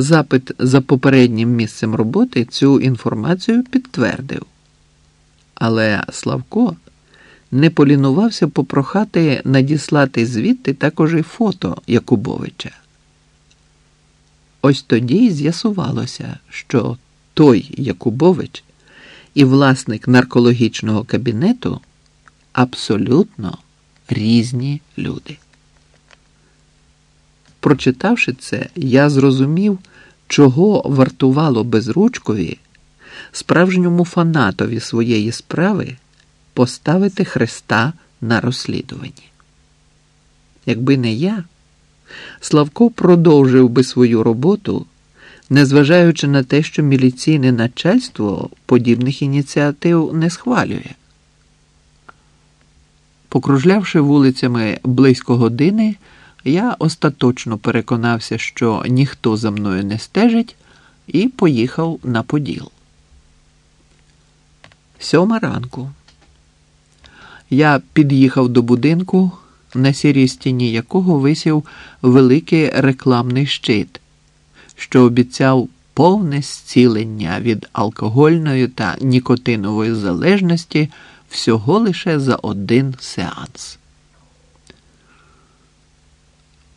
Запит за попереднім місцем роботи цю інформацію підтвердив. Але Славко не полінувався попрохати надіслати звідти також і фото Якубовича. Ось тоді й з'ясувалося, що той Якубович і власник наркологічного кабінету абсолютно різні люди. Прочитавши це, я зрозумів, чого вартувало безручкові справжньому фанатові своєї справи поставити Христа на розслідуванні. Якби не я, Славко продовжив би свою роботу, незважаючи на те, що міліційне начальство подібних ініціатив не схвалює. Покружлявши вулицями близько години, я остаточно переконався, що ніхто за мною не стежить, і поїхав на Поділ. Сьома ранку. Я під'їхав до будинку, на сірій стіні якого висів великий рекламний щит, що обіцяв повне зцілення від алкогольної та нікотинової залежності всього лише за один сеанс.